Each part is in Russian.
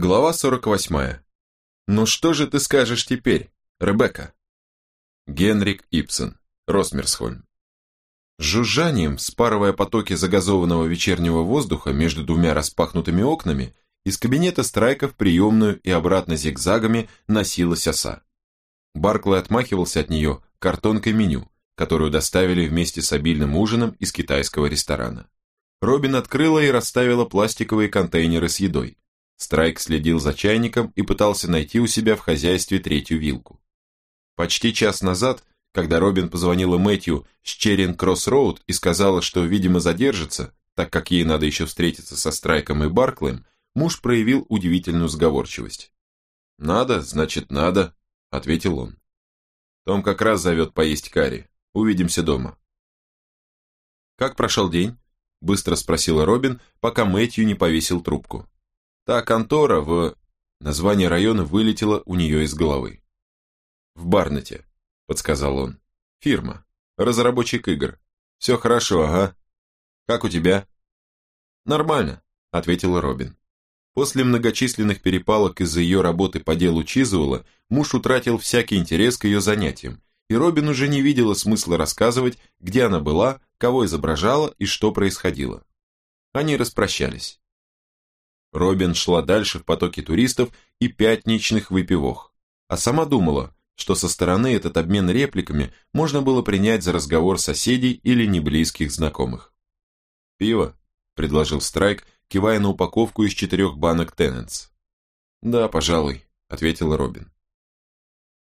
Глава 48. «Ну что же ты скажешь теперь, Ребекка?» Генрик Ипсон, Росмерсхольм. Жужжанием, спарывая потоки загазованного вечернего воздуха между двумя распахнутыми окнами, из кабинета Страйка в приемную и обратно зигзагами носилась оса. Барклey отмахивался от нее картонкой меню, которую доставили вместе с обильным ужином из китайского ресторана. Робин открыла и расставила пластиковые контейнеры с едой. Страйк следил за чайником и пытался найти у себя в хозяйстве третью вилку. Почти час назад, когда Робин позвонила Мэтью с Черин Кросс-Роуд и сказала, что, видимо, задержится, так как ей надо еще встретиться со Страйком и Барклэем, муж проявил удивительную сговорчивость. «Надо, значит, надо», — ответил он. «Том как раз зовет поесть карри. Увидимся дома». «Как прошел день?» — быстро спросила Робин, пока Мэтью не повесил трубку. Та контора в... Название района вылетело у нее из головы. «В Барнете», — подсказал он. «Фирма. Разработчик игр. Все хорошо, ага. Как у тебя?» «Нормально», — ответила Робин. После многочисленных перепалок из-за ее работы по делу Чизуэлла, муж утратил всякий интерес к ее занятиям, и Робин уже не видела смысла рассказывать, где она была, кого изображала и что происходило. Они распрощались. Робин шла дальше в потоке туристов и пятничных выпивох, а сама думала, что со стороны этот обмен репликами можно было принять за разговор соседей или неблизких знакомых. «Пиво?» – предложил Страйк, кивая на упаковку из четырех банок Тенненс. «Да, пожалуй», – ответила Робин.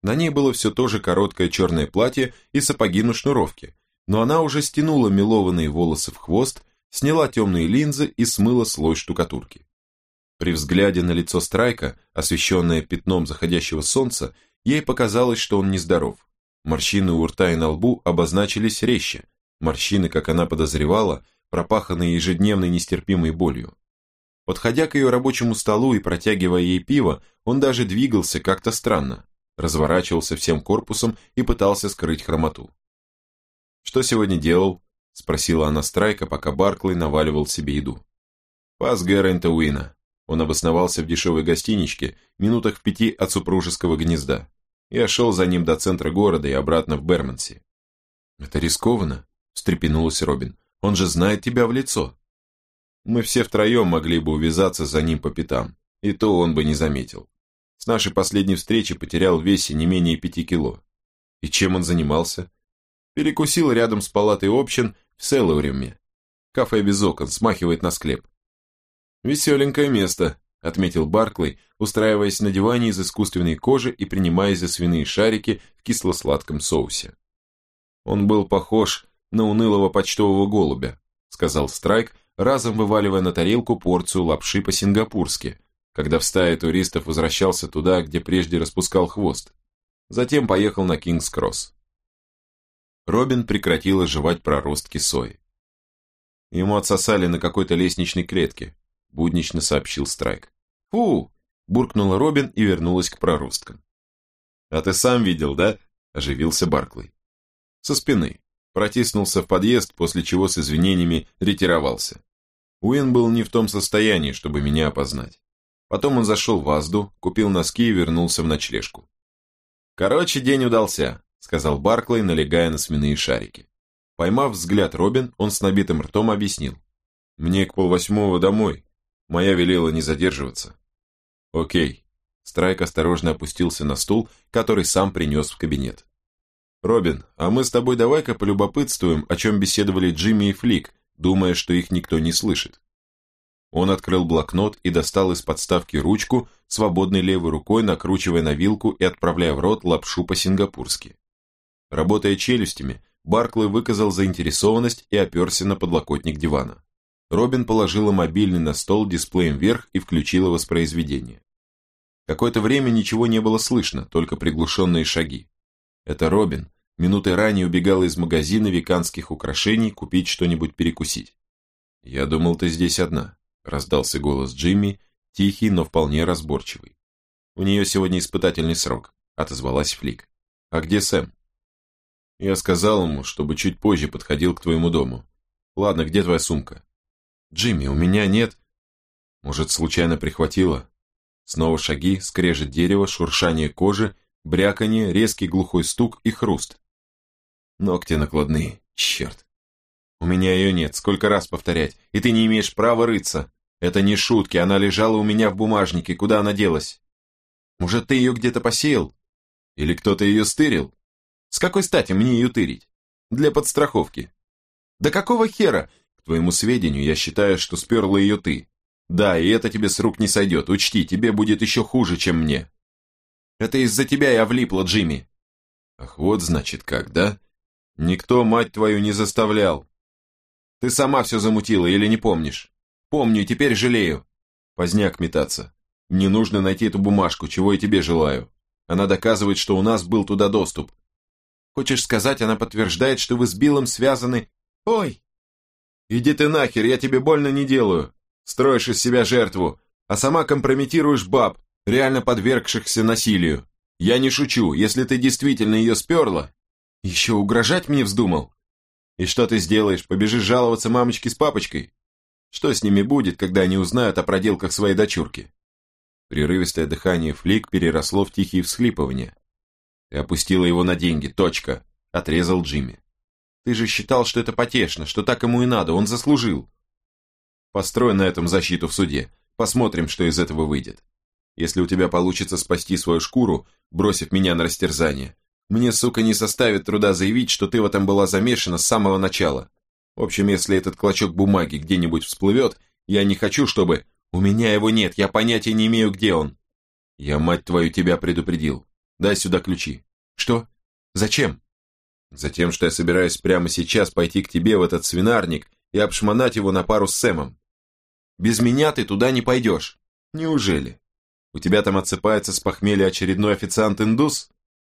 На ней было все то же короткое черное платье и сапоги на шнуровке, но она уже стянула мелованные волосы в хвост, сняла темные линзы и смыла слой штукатурки. При взгляде на лицо Страйка, освещенное пятном заходящего солнца, Ей показалось, что он нездоров. Морщины у рта и на лбу обозначились резче. Морщины, как она подозревала, пропаханные ежедневной нестерпимой болью. Подходя к ее рабочему столу и протягивая ей пиво, он даже двигался как-то странно, разворачивался всем корпусом и пытался скрыть хромоту. «Что сегодня делал?» – спросила она Страйка, пока Барклey наваливал себе еду. «Пас Гэррента Уина». Он обосновался в дешевой гостиничке, минутах в пяти от супружеского гнезда. Я шел за ним до центра города и обратно в Бермонси. «Это рискованно», – встрепенулась Робин. «Он же знает тебя в лицо». Мы все втроем могли бы увязаться за ним по пятам, и то он бы не заметил. С нашей последней встречи потерял в весе не менее пяти кило. И чем он занимался? Перекусил рядом с палатой общин в Селлауриуме. Кафе без окон, смахивает на склеп. Веселенькое место, – отметил Барклey, устраиваясь на диване из искусственной кожи и принимаясь за свиные шарики в кисло-сладком соусе. «Он был похож на унылого почтового голубя», – сказал Страйк, разом вываливая на тарелку порцию лапши по-сингапурски, когда в стае туристов возвращался туда, где прежде распускал хвост. Затем поехал на Кингс-Кросс. Робин прекратила жевать проростки сои. Ему отсосали на какой-то лестничной клетке, – буднично сообщил Страйк. «Фу!» – буркнула Робин и вернулась к проросткам. «А ты сам видел, да?» – оживился Барклey. «Со спины. Протиснулся в подъезд, после чего с извинениями ретировался. Уин был не в том состоянии, чтобы меня опознать. Потом он зашел в Азду, купил носки и вернулся в ночлежку. «Короче, день удался», – сказал Барклey, налегая на свиные шарики. Поймав взгляд Робин, он с набитым ртом объяснил. «Мне к полвосьмого домой. Моя велела не задерживаться. Окей. Страйк осторожно опустился на стул, который сам принес в кабинет. «Робин, а мы с тобой давай-ка полюбопытствуем, о чем беседовали Джимми и Флик, думая, что их никто не слышит». Он открыл блокнот и достал из подставки ручку, свободной левой рукой накручивая на вилку и отправляя в рот лапшу по-сингапурски. Работая челюстями, Барклey выказал заинтересованность и оперся на подлокотник дивана. Робин положила мобильный на стол дисплеем вверх и включила воспроизведение. Какое-то время ничего не было слышно, только приглушенные шаги. Это Робин, минутой ранее убегала из магазина веканских украшений купить что-нибудь перекусить. «Я думал, ты здесь одна», – раздался голос Джимми, тихий, но вполне разборчивый. «У нее сегодня испытательный срок», – отозвалась Флик. «А где Сэм?» «Я сказал ему, чтобы чуть позже подходил к твоему дому. Ладно, где твоя сумка?» «Джимми, у меня нет...» «Может, случайно прихватила?» Снова шаги, скрежет дерева, шуршание кожи, бряканье, резкий глухой стук и хруст. Ногти накладные, черт. У меня ее нет, сколько раз повторять, и ты не имеешь права рыться. Это не шутки, она лежала у меня в бумажнике, куда она делась? Может, ты ее где-то посеял? Или кто-то ее стырил? С какой стати мне ее тырить? Для подстраховки. Да какого хера? Твоему сведению, я считаю, что сперла ее ты. Да, и это тебе с рук не сойдет, учти, тебе будет еще хуже, чем мне. Это из-за тебя я влипла, Джимми. Ах, вот значит как, да? Никто, мать твою, не заставлял. Ты сама все замутила или не помнишь? Помню, теперь жалею. Поздняк метаться. Мне нужно найти эту бумажку, чего и тебе желаю. Она доказывает, что у нас был туда доступ. Хочешь сказать, она подтверждает, что вы с Биллом связаны... Ой! Иди ты нахер, я тебе больно не делаю. Строишь из себя жертву, а сама компрометируешь баб, реально подвергшихся насилию. Я не шучу, если ты действительно ее сперла, еще угрожать мне вздумал? И что ты сделаешь, побежишь жаловаться мамочке с папочкой? Что с ними будет, когда они узнают о проделках своей дочурки? Прерывистое дыхание Флик переросло в тихие всхлипывания. Ты опустила его на деньги, точка, отрезал Джимми. Ты же считал, что это потешно, что так ему и надо, он заслужил. Построй на этом защиту в суде, посмотрим, что из этого выйдет. Если у тебя получится спасти свою шкуру, бросив меня на растерзание, мне, сука, не составит труда заявить, что ты в этом была замешана с самого начала. В общем, если этот клочок бумаги где-нибудь всплывет, я не хочу, чтобы... У меня его нет, я понятия не имею, где он. Я, мать твою, тебя предупредил. Дай сюда ключи. Что? Зачем? Затем, что я собираюсь прямо сейчас пойти к тебе в этот свинарник и обшмонать его на пару с Сэмом. Без меня ты туда не пойдешь. Неужели? У тебя там отсыпается с похмелья очередной официант-индус?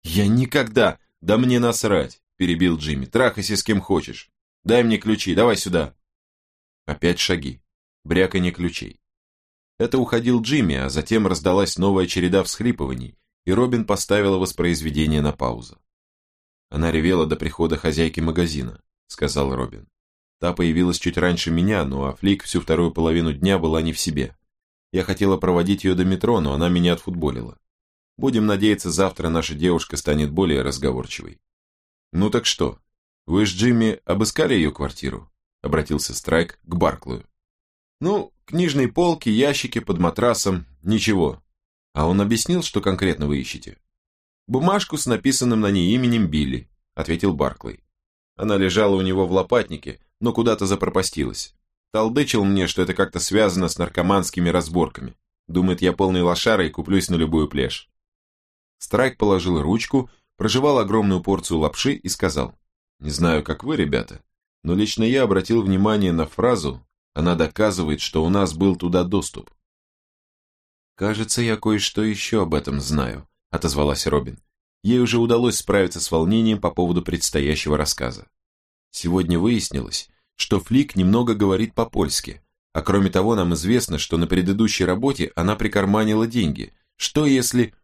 «Я никогда! Да мне насрать!» – перебил Джимми. «Трахайся с кем хочешь. Дай мне ключи, давай сюда!» Опять шаги. Бряканье ключей. Это уходил Джимми, а затем раздалась новая череда всхлипываний, и Робин поставила воспроизведение на паузу. «Она ревела до прихода хозяйки магазина», – сказал Робин. Та появилась чуть раньше меня, ну а Флик всю вторую половину дня была не в себе. Я хотела проводить ее до метро, но она меня отфутболила. Будем надеяться, завтра наша девушка станет более разговорчивой. Ну так что, вы с Джимми обыскали ее квартиру? Обратился Страйк к Барклую. Ну, книжные полки, ящики под матрасом, ничего. А он объяснил, что конкретно вы ищете? Бумажку с написанным на ней именем Билли, ответил Барклey. Она лежала у него в лопатнике, но куда-то запропастилась. Толдычил мне, что это как-то связано с наркоманскими разборками. Думает, я полный лошара и куплюсь на любую плешь. Страйк положил ручку, прожевал огромную порцию лапши и сказал, «Не знаю, как вы, ребята, но лично я обратил внимание на фразу «Она доказывает, что у нас был туда доступ». «Кажется, я кое-что еще об этом знаю», — отозвалась Робин. Ей уже удалось справиться с волнением по поводу предстоящего рассказа. Сегодня выяснилось, что Флик немного говорит по-польски, а кроме того нам известно, что на предыдущей работе она прикарманила деньги. Что если...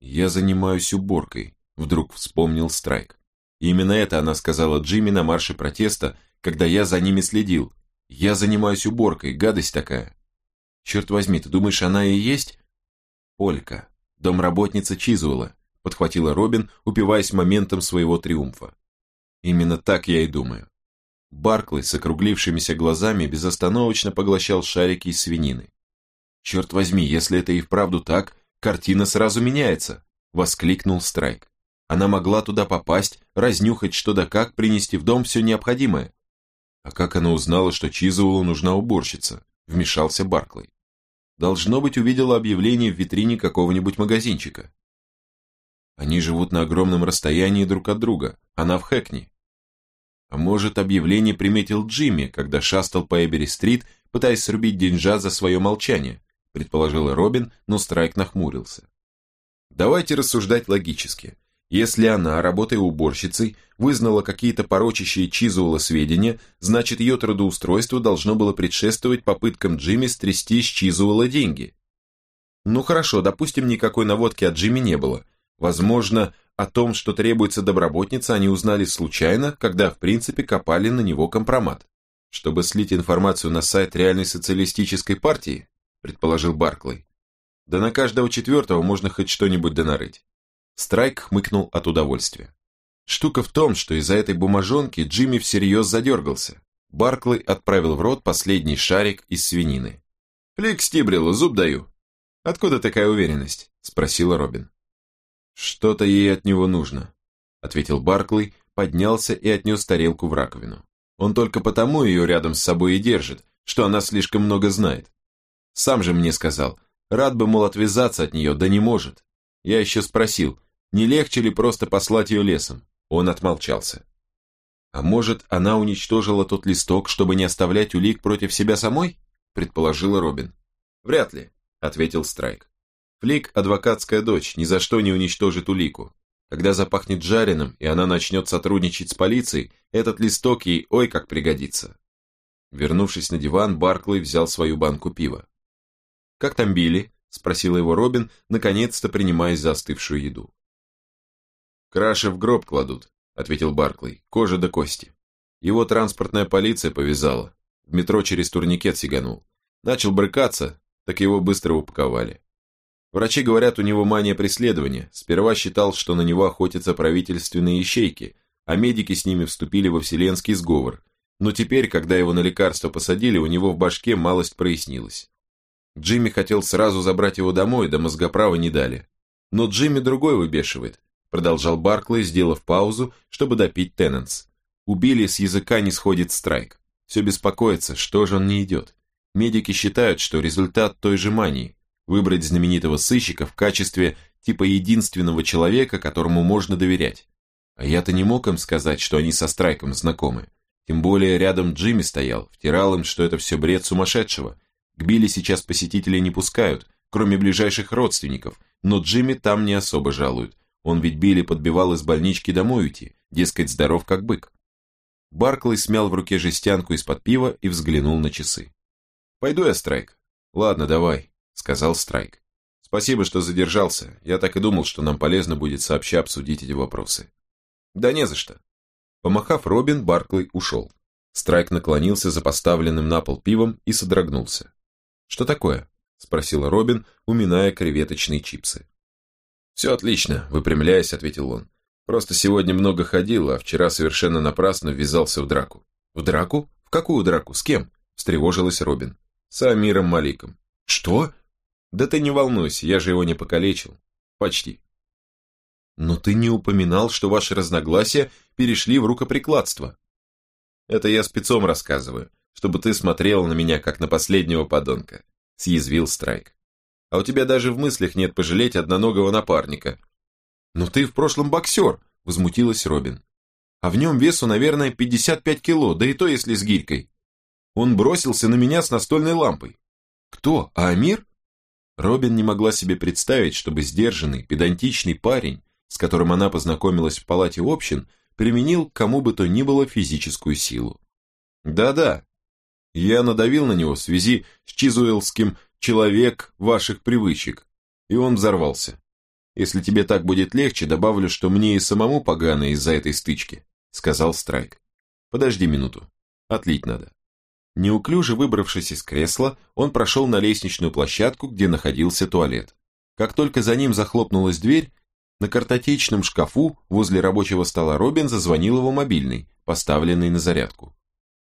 «Я занимаюсь уборкой», — вдруг вспомнил Страйк. И именно это она сказала Джимми на марше протеста, когда я за ними следил. «Я занимаюсь уборкой, гадость такая». «Черт возьми, ты думаешь, она и есть?» «Полька, домработница Чизуэлла», — подхватила Робин, упиваясь моментом своего триумфа. «Именно так я и думаю». Барклey с округлившимися глазами безостановочно поглощал шарики из свинины. «Черт возьми, если это и вправду так, картина сразу меняется», — воскликнул Страйк. Она могла туда попасть, разнюхать что да как, принести в дом все необходимое. А как она узнала, что Чизуэлу нужна уборщица? Вмешался Барклey. Должно быть, увидела объявление в витрине какого-нибудь магазинчика. Они живут на огромном расстоянии друг от друга, она в Хэкни. А может, объявление приметил Джимми, когда шастал по Эбери-стрит, пытаясь срубить деньжа за свое молчание предположила Робин, но Страйк нахмурился. Давайте рассуждать логически. Если она, работая уборщицей, вызнала какие-то порочащие Чизуэлла сведения, значит ее трудоустройство должно было предшествовать попыткам Джимми стрясти с Чизуэлла деньги. Ну хорошо, допустим, никакой наводки от Джимми не было. Возможно, о том, что требуется доброботница, они узнали случайно, когда в принципе копали на него компромат. Чтобы слить информацию на сайт реальной социалистической партии? предположил Барклey. Да на каждого четвертого можно хоть что-нибудь донарыть. Страйк хмыкнул от удовольствия. Штука в том, что из-за этой бумажонки Джимми всерьез задергался. Барклey отправил в рот последний шарик из свинины. «Флик Стибрилу, зуб даю». «Откуда такая уверенность?» – спросила Робин. «Что-то ей от него нужно», – ответил Барклey, поднялся и отнес тарелку в раковину. «Он только потому ее рядом с собой и держит, что она слишком много знает. Сам же мне сказал, рад бы, мол, отвязаться от нее, да не может. Я еще спросил, не легче ли просто послать ее лесом? Он отмолчался. А может, она уничтожила тот листок, чтобы не оставлять улик против себя самой? Предположила Робин. Вряд ли, ответил Страйк. Флик – адвокатская дочь, ни за что не уничтожит улику. Когда запахнет жареным, и она начнет сотрудничать с полицией, этот листок ей ой как пригодится. Вернувшись на диван, Барклey взял свою банку пива. «Как там Билли?» – спросила его Робин, наконец-то принимаясь за остывшую еду. «Краши в гроб кладут», — ответил Барклey, — «кожа до кости». Его транспортная полиция повязала, в метро через турникет сиганул. Начал брыкаться, так его быстро упаковали. Врачи говорят, у него мания преследования. Сперва считал, что на него охотятся правительственные ищейки, а медики с ними вступили во вселенский сговор. Но теперь, когда его на лекарство посадили, у него в башке малость прояснилась. Джимми хотел сразу забрать его домой, да мозгоправа не дали. Но Джимми другой выбешивает продолжал Барклey, сделав паузу, чтобы допить Тенненс. Убили, с языка не сходит страйк. Все беспокоится, что же он не идет. Медики считают, что результат той же мании. Выбрать знаменитого сыщика в качестве типа единственного человека, которому можно доверять. А я-то не мог им сказать, что они со страйком знакомы. Тем более рядом Джимми стоял, втирал им, что это все бред сумасшедшего. К Билли сейчас посетителей не пускают, кроме ближайших родственников, но Джимми там не особо жалуют. Он ведь Билли подбивал из больнички домой уйти, дескать, здоров как бык. Барклey смял в руке жестянку из-под пива и взглянул на часы. «Пойду я, Страйк». «Ладно, давай», — сказал Страйк. «Спасибо, что задержался. Я так и думал, что нам полезно будет сообща обсудить эти вопросы». «Да не за что». Помахав Робин, Барклey ушел. Страйк наклонился за поставленным на пол пивом и содрогнулся. «Что такое?» – спросила Робин, уминая креветочные чипсы. «Все отлично», – выпрямляясь, ответил он. «Просто сегодня много ходил, а вчера совершенно напрасно ввязался в драку». «В драку? В какую драку? С кем?» – встревожилась Робин. «С Амиром Маликом». «Что?» «Да ты не волнуйся, я же его не покалечил». «Почти». «Но ты не упоминал, что ваши разногласия перешли в рукоприкладство». «Это я спецом рассказываю, чтобы ты смотрел на меня, как на последнего подонка», – съязвил Страйк а у тебя даже в мыслях нет пожалеть одноногого напарника. Но ты в прошлом боксер, возмутилась Робин. А в нем весу, наверное, 55 кило, да и то, если с гирькой. Он бросился на меня с настольной лампой. Кто, а Амир? Робин не могла себе представить, чтобы сдержанный, педантичный парень, с которым она познакомилась в палате общин, применил к кому бы то ни было физическую силу. Да-да, я надавил на него в связи с Чизуэлским человек ваших привычек. И он взорвался. Если тебе так будет легче, добавлю, что мне и самому погано из-за этой стычки, сказал Страйк. Подожди минуту. Отлить надо. Неуклюже выбравшись из кресла, он прошел на лестничную площадку, где находился туалет. Как только за ним захлопнулась дверь, на картотечном шкафу возле рабочего стола Робин зазвонил его мобильный, поставленный на зарядку.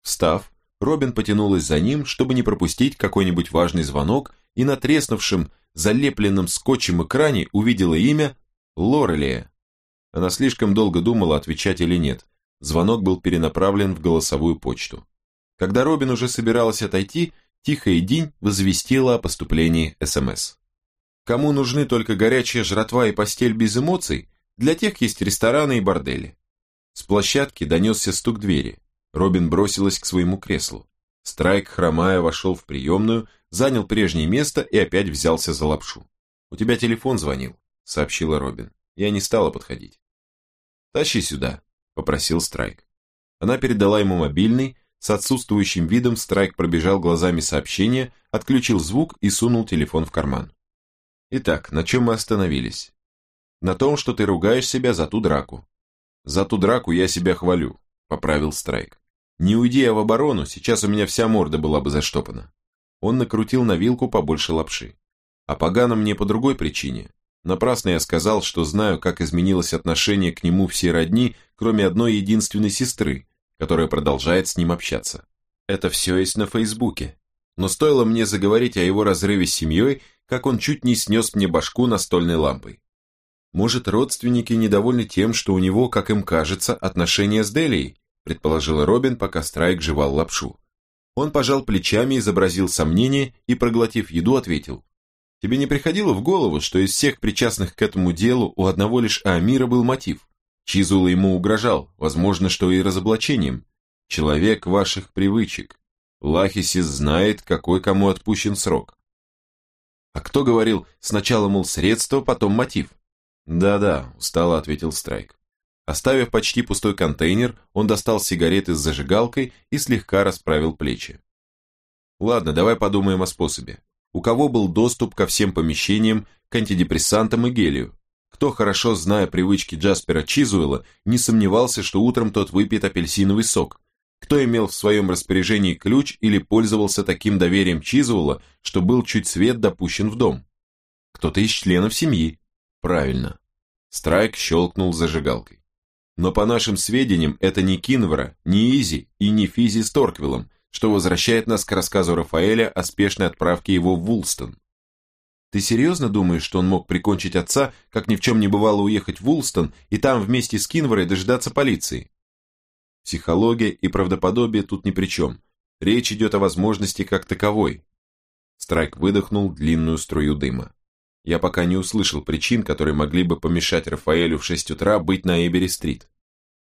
Встав, Робин потянулась за ним, чтобы не пропустить какой-нибудь важный звонок, и на треснувшем, залепленном скотчем экране увидела имя Лорелия. Она слишком долго думала, отвечать или нет. Звонок был перенаправлен в голосовую почту. Когда Робин уже собиралась отойти, Тихая День возвестила о поступлении СМС. Кому нужны только горячая жратва и постель без эмоций, для тех есть рестораны и бордели. С площадки донесся стук двери. Робин бросилась к своему креслу. Страйк, хромая, вошел в приемную, занял прежнее место и опять взялся за лапшу. «У тебя телефон звонил», — сообщила Робин. Я не стала подходить. «Тащи сюда», — попросил Страйк. Она передала ему мобильный, с отсутствующим видом Страйк пробежал глазами сообщение, отключил звук и сунул телефон в карман. «Итак, на чем мы остановились?» «На том, что ты ругаешь себя за ту драку». «За ту драку я себя хвалю», — поправил Страйк. «Не уйди я в оборону, сейчас у меня вся морда была бы заштопана». Он накрутил на вилку побольше лапши. а Пагана мне по другой причине. Напрасно я сказал, что знаю, как изменилось отношение к нему все родни, кроме одной единственной сестры, которая продолжает с ним общаться. Это все есть на Фейсбуке. Но стоило мне заговорить о его разрыве с семьей, как он чуть не снес мне башку настольной лампой. Может, родственники недовольны тем, что у него, как им кажется, отношения с Делией, предположила Робин, пока Страйк жевал лапшу. Он пожал плечами, изобразил сомнение и, проглотив еду, ответил. Тебе не приходило в голову, что из всех причастных к этому делу у одного лишь Амира был мотив? Чизула ему угрожал, возможно, что и разоблачением. Человек ваших привычек. Лахисис знает, какой кому отпущен срок. А кто говорил, сначала, мол, средство, потом мотив? Да-да, устало ответил Страйк. Оставив почти пустой контейнер, он достал сигареты с зажигалкой и слегка расправил плечи. Ладно, давай подумаем о способе у кого был доступ ко всем помещениям, к антидепрессантам и гелию. Кто, хорошо зная привычки Джаспера Чизуэла, не сомневался, что утром тот выпьет апельсиновый сок. Кто имел в своем распоряжении ключ или пользовался таким доверием Чизуэла, что был чуть свет допущен в дом. Кто-то из членов семьи. Правильно. Страйк щелкнул зажигалкой. Но по нашим сведениям, это не Кинвера, не Изи и не Физи с Торквиллом, что возвращает нас к рассказу Рафаэля о спешной отправке его в Вулстон. Ты серьезно думаешь, что он мог прикончить отца, как ни в чем не бывало уехать в Вулстон и там вместе с Кинворой дождаться полиции? Психология и правдоподобие тут ни при чем. Речь идет о возможности как таковой. Страйк выдохнул длинную струю дыма. Я пока не услышал причин, которые могли бы помешать Рафаэлю в 6 утра быть на Эбери-стрит.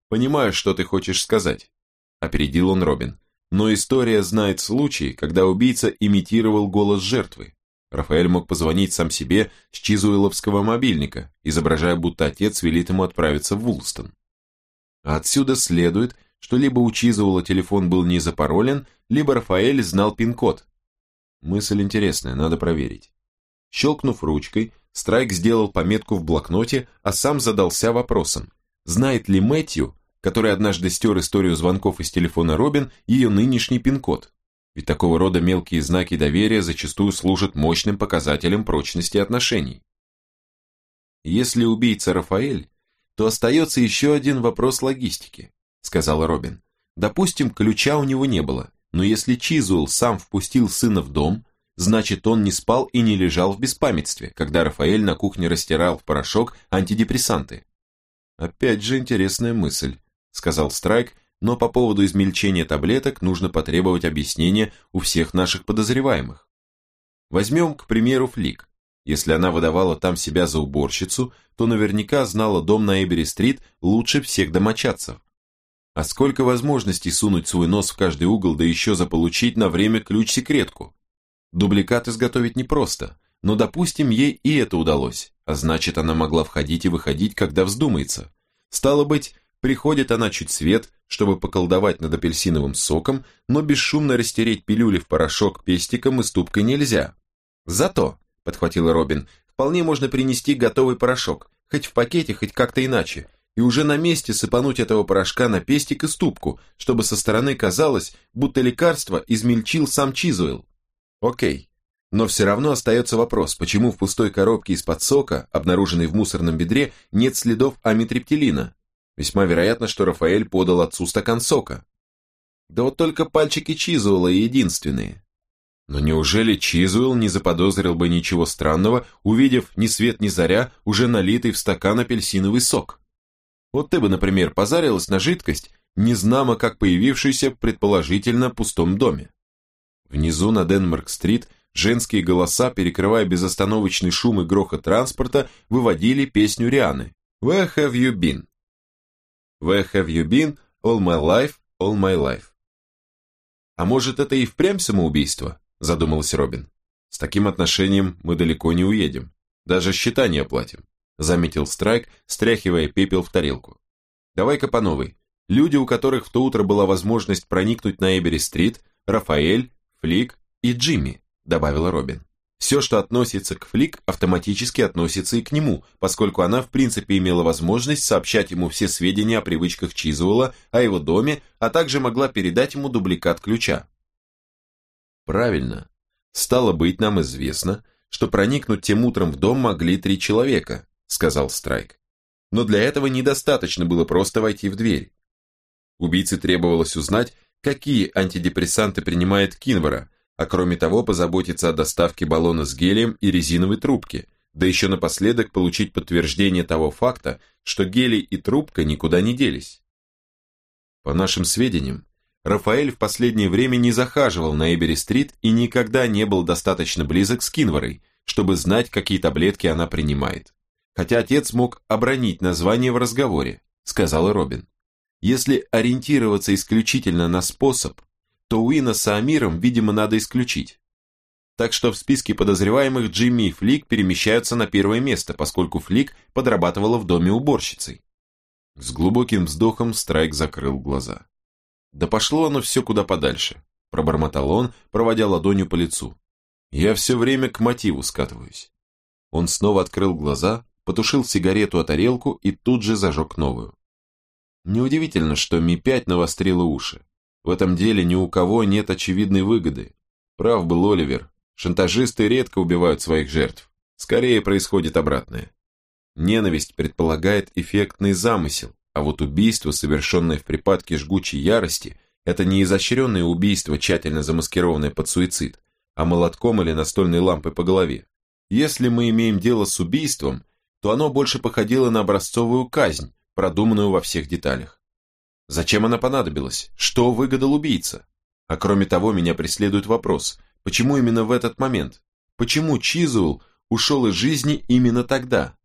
Понимаю, что ты хочешь сказать. Опередил он Робин. Но история знает случаи, когда убийца имитировал голос жертвы. Рафаэль мог позвонить сам себе с чизуэловского мобильника, изображая, будто отец велит ему отправиться в Вулстон. А отсюда следует, что либо у Чизуэла телефон был не запаролен, либо Рафаэль знал пин-код. Мысль интересная, надо проверить. Щелкнув ручкой, Страйк сделал пометку в блокноте, а сам задался вопросом, знает ли Мэтью, который однажды стер историю звонков из телефона Робин, ее нынешний пин-код. Ведь такого рода мелкие знаки доверия зачастую служат мощным показателем прочности отношений. Если убийца Рафаэль, то остается еще один вопрос логистики, сказала Робин. Допустим, ключа у него не было, но если Чизуэлл сам впустил сына в дом, значит он не спал и не лежал в беспамятстве, когда Рафаэль на кухне растирал в порошок антидепрессанты. Опять же интересная мысль, сказал Страйк, но по поводу измельчения таблеток нужно потребовать объяснения у всех наших подозреваемых. Возьмем, к примеру, Флик. Если она выдавала там себя за уборщицу, то наверняка знала дом на Эбери-стрит лучше всех домочадцев. А сколько возможностей сунуть свой нос в каждый угол, да еще заполучить на время ключ-секретку? Дубликат изготовить непросто, но, допустим, ей и это удалось, а значит, она могла входить и выходить, когда вздумается. Стало быть, Приходит она чуть свет, чтобы поколдовать над апельсиновым соком, но бесшумно растереть пилюли в порошок пестиком и ступкой нельзя. Зато, подхватила Робин, вполне можно принести готовый порошок, хоть в пакете, хоть как-то иначе, и уже на месте сыпануть этого порошка на пестик и ступку, чтобы со стороны казалось, будто лекарство измельчил сам Чизуэлл. Окей. Но все равно остается вопрос, почему в пустой коробке из-под сока, обнаруженной в мусорном ведре, нет следов амитриптилина, Весьма вероятно, что Рафаэль подал отцу стакан сока. Да вот только пальчики Чизуэлла единственные. Но неужели Чизуэлл не заподозрил бы ничего странного, увидев ни свет ни заря уже налитый в стакан апельсиновый сок? Вот ты бы, например, позарилась на жидкость, незнамо как появившуюся предположительно пустом доме. Внизу на Денмарк-стрит женские голоса, перекрывая безостановочный шум и грохот транспорта, выводили песню Рианы «Where have you been?» Where have you been all my life, all my life? А может, это и впрямь самоубийство? Задумался Робин. С таким отношением мы далеко не уедем. Даже счета не оплатим. Заметил Страйк, стряхивая пепел в тарелку. Давай-ка по новой. Люди, у которых в то утро была возможность проникнуть на Эбери-стрит, Рафаэль, Флик и Джимми, добавила Робин. Все, что относится к Флик, автоматически относится и к нему, поскольку она в принципе имела возможность сообщать ему все сведения о привычках Чизуэлла, о его доме, а также могла передать ему дубликат ключа. Правильно. Стало быть, нам известно, что проникнуть тем утром в дом могли три человека, сказал Страйк. Но для этого недостаточно было просто войти в дверь. Убийце требовалось узнать, какие антидепрессанты принимает Кинвара, а кроме того позаботиться о доставке баллона с гелием и резиновой трубки, да еще напоследок получить подтверждение того факта, что гелий и трубка никуда не делись. По нашим сведениям, Рафаэль в последнее время не захаживал на Эбери-стрит и никогда не был достаточно близок с Кинварой, чтобы знать, какие таблетки она принимает. Хотя отец мог обронить название в разговоре, сказал Робин. Если ориентироваться исключительно на способ, то Уина с Амиром, видимо, надо исключить. Так что в списке подозреваемых Джимми и Флик перемещаются на первое место, поскольку Флик подрабатывала в доме уборщицей. С глубоким вздохом Страйк закрыл глаза. Да пошло оно все куда подальше, пробормотал он, проводя ладонью по лицу. Я все время к мотиву скатываюсь. Он снова открыл глаза, потушил сигарету о тарелку и тут же зажег новую. Неудивительно, что Ми-5 навострила уши. В этом деле ни у кого нет очевидной выгоды. Прав был Оливер, шантажисты редко убивают своих жертв. Скорее происходит обратное. Ненависть предполагает эффектный замысел, а вот убийство, совершенное в припадке жгучей ярости, это не изощренное убийство, тщательно замаскированное под суицид, а молотком или настольной лампой по голове. Если мы имеем дело с убийством, то оно больше походило на образцовую казнь, продуманную во всех деталях. Зачем она понадобилась? Что выгадал убийца? А кроме того, меня преследует вопрос, почему именно в этот момент? Почему Чизуэлл ушел из жизни именно тогда?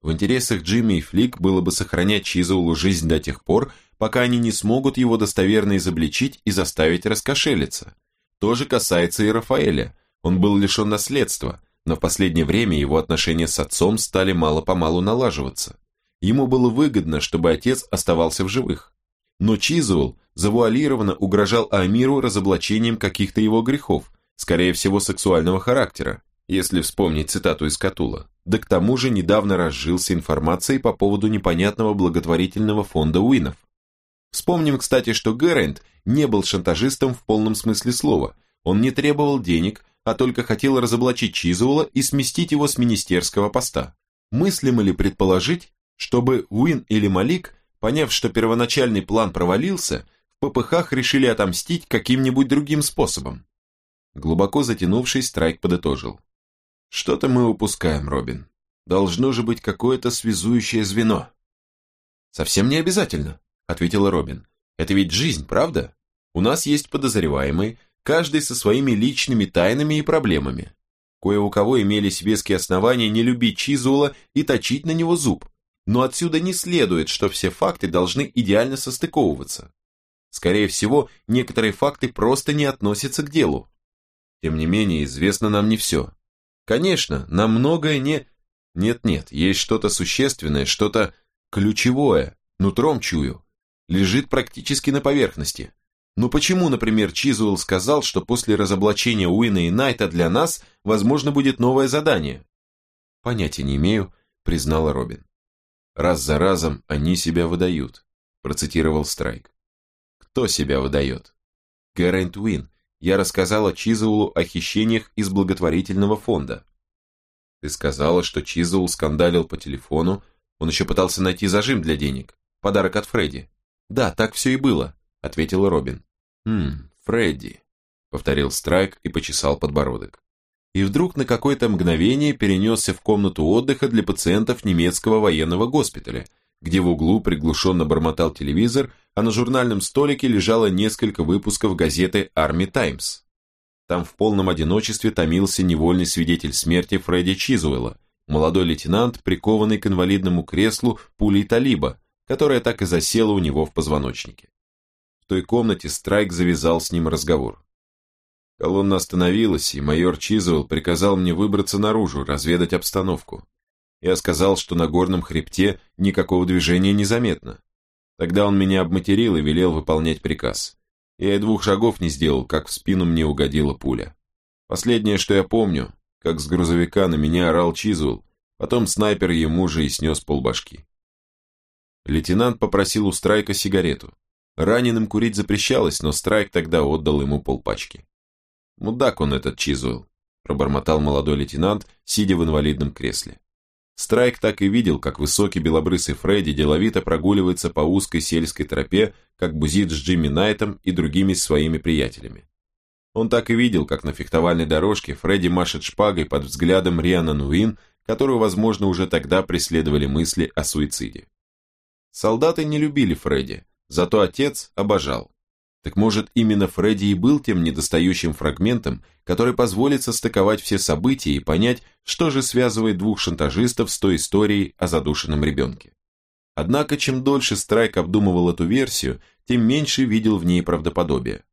В интересах Джимми и Флик было бы сохранять Чизуэлу жизнь до тех пор, пока они не смогут его достоверно изобличить и заставить раскошелиться. То же касается и Рафаэля. Он был лишен наследства, но в последнее время его отношения с отцом стали мало-помалу налаживаться. Ему было выгодно, чтобы отец оставался в живых. Но Чизуэлл завуалированно угрожал Амиру разоблачением каких-то его грехов, скорее всего сексуального характера, если вспомнить цитату из Катула да к тому же недавно разжился информацией по поводу непонятного благотворительного фонда Уинов. Вспомним, кстати, что Гэрэнт не был шантажистом в полном смысле слова, он не требовал денег, а только хотел разоблачить Чизуэлла и сместить его с министерского поста. Мыслимо ли предположить, чтобы Уин или Малик, поняв, что первоначальный план провалился, в попыхах решили отомстить каким-нибудь другим способом? Глубоко затянувшись, Страйк подытожил. Что-то мы упускаем, Робин. Должно же быть какое-то связующее звено. Совсем не обязательно, ответила Робин. Это ведь жизнь, правда? У нас есть подозреваемый, каждый со своими личными тайнами и проблемами. Кое у кого имелись веские основания не любить Чизула и точить на него зуб, но отсюда не следует, что все факты должны идеально состыковываться. Скорее всего, некоторые факты просто не относятся к делу. Тем не менее, известно нам не все. Конечно, нам многое не... Нет-нет, есть что-то существенное, что-то ключевое, нутром чую. Лежит практически на поверхности. Но почему, например, Чизуэлл сказал, что после разоблачения Уина и Найта для нас, возможно, будет новое задание? Понятия не имею, признала Робин. Раз за разом они себя выдают, процитировал Страйк. Кто себя выдает? Гэрэнт Уин, я рассказала Чизаулу о хищениях из благотворительного фонда. Ты сказала, что Чизаул скандалил по телефону, он еще пытался найти зажим для денег, подарок от Фредди. Да, так все и было, ответила Робин. Хм, Фредди, повторил Страйк и почесал подбородок. И вдруг на какое-то мгновение перенесся в комнату отдыха для пациентов немецкого военного госпиталя, где в углу приглушенно бормотал телевизор, а на журнальном столике лежало несколько выпусков газеты «Арми Таймс». Там в полном одиночестве томился невольный свидетель смерти Фредди Чизуэлла, молодой лейтенант, прикованный к инвалидному креслу пулей талиба, которая так и засела у него в позвоночнике. В той комнате Страйк завязал с ним разговор. Колонна остановилась, и майор Чизуэлл приказал мне выбраться наружу, разведать обстановку. Я сказал, что на горном хребте никакого движения не заметно. Тогда он меня обматерил и велел выполнять приказ. Я и двух шагов не сделал, как в спину мне угодила пуля. Последнее, что я помню, как с грузовика на меня орал Чизуэлл, потом снайпер ему же и снес полбашки. Лейтенант попросил у Страйка сигарету. Раненым курить запрещалось, но Страйк тогда отдал ему полпачки. Мудак он этот Чизуэлл, пробормотал молодой лейтенант, сидя в инвалидном кресле. Страйк так и видел, как высокий белобрысый Фредди деловито прогуливается по узкой сельской тропе, как бузит с Джимми Найтом и другими своими приятелями. Он так и видел, как на фехтовальной дорожке Фредди машет шпагой под взглядом Риана Нуин, которую, возможно, уже тогда преследовали мысли о суициде. Солдаты не любили Фредди, зато отец обожал. Так может, именно Фредди и был тем недостающим фрагментом, который позволит состыковать все события и понять, что же связывает двух шантажистов с той историей о задушенном ребенке. Однако, чем дольше Страйк обдумывал эту версию, тем меньше видел в ней правдоподобия.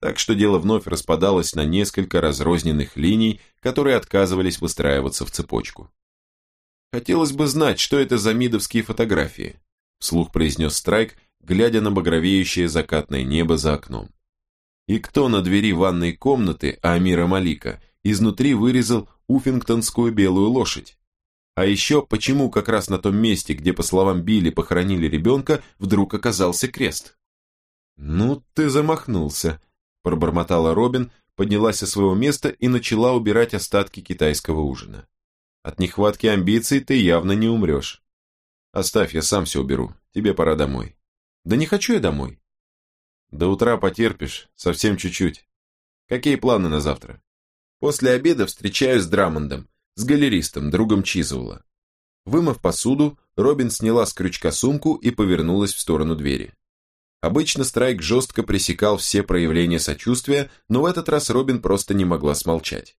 Так что дело вновь распадалось на несколько разрозненных линий, которые отказывались выстраиваться в цепочку. «Хотелось бы знать, что это за мидовские фотографии», вслух произнес Страйк, глядя на багровеющее закатное небо за окном. И кто на двери ванной комнаты Амира Малика изнутри вырезал уфингтонскую белую лошадь? А еще, почему как раз на том месте, где, по словам Билли, похоронили ребенка, вдруг оказался крест? «Ну, ты замахнулся», – пробормотала Робин, поднялась со своего места и начала убирать остатки китайского ужина. «От нехватки амбиций ты явно не умрешь». «Оставь, я сам все уберу, тебе пора домой». Да не хочу я домой. До утра потерпишь, совсем чуть-чуть. Какие планы на завтра? После обеда встречаюсь с Драмондом, с галеристом, другом Чизуэлла. Вымыв посуду, Робин сняла с крючка сумку и повернулась в сторону двери. Обычно Страйк жестко пресекал все проявления сочувствия, но в этот раз Робин просто не могла смолчать.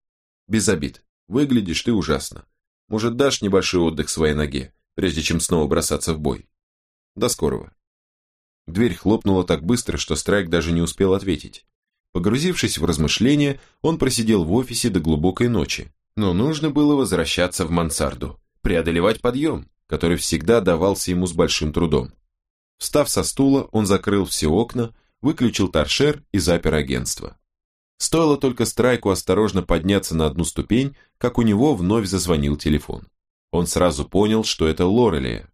Без обид. Выглядишь ты ужасно. Может, дашь небольшой отдых своей ноге, прежде чем снова бросаться в бой? До скорого. Дверь хлопнула так быстро, что Страйк даже не успел ответить. Погрузившись в размышления, он просидел в офисе до глубокой ночи. Но нужно было возвращаться в мансарду, преодолевать подъем, который всегда давался ему с большим трудом. Встав со стула, он закрыл все окна, выключил торшер и запер агентство. Стоило только Страйку осторожно подняться на одну ступень, как у него вновь зазвонил телефон. Он сразу понял, что это Лорелия,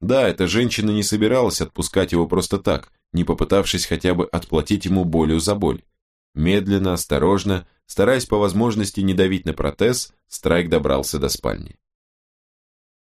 да, эта женщина не собиралась отпускать его просто так, не попытавшись хотя бы отплатить ему болью за боль. Медленно, осторожно, стараясь по возможности не давить на протез, Страйк добрался до спальни.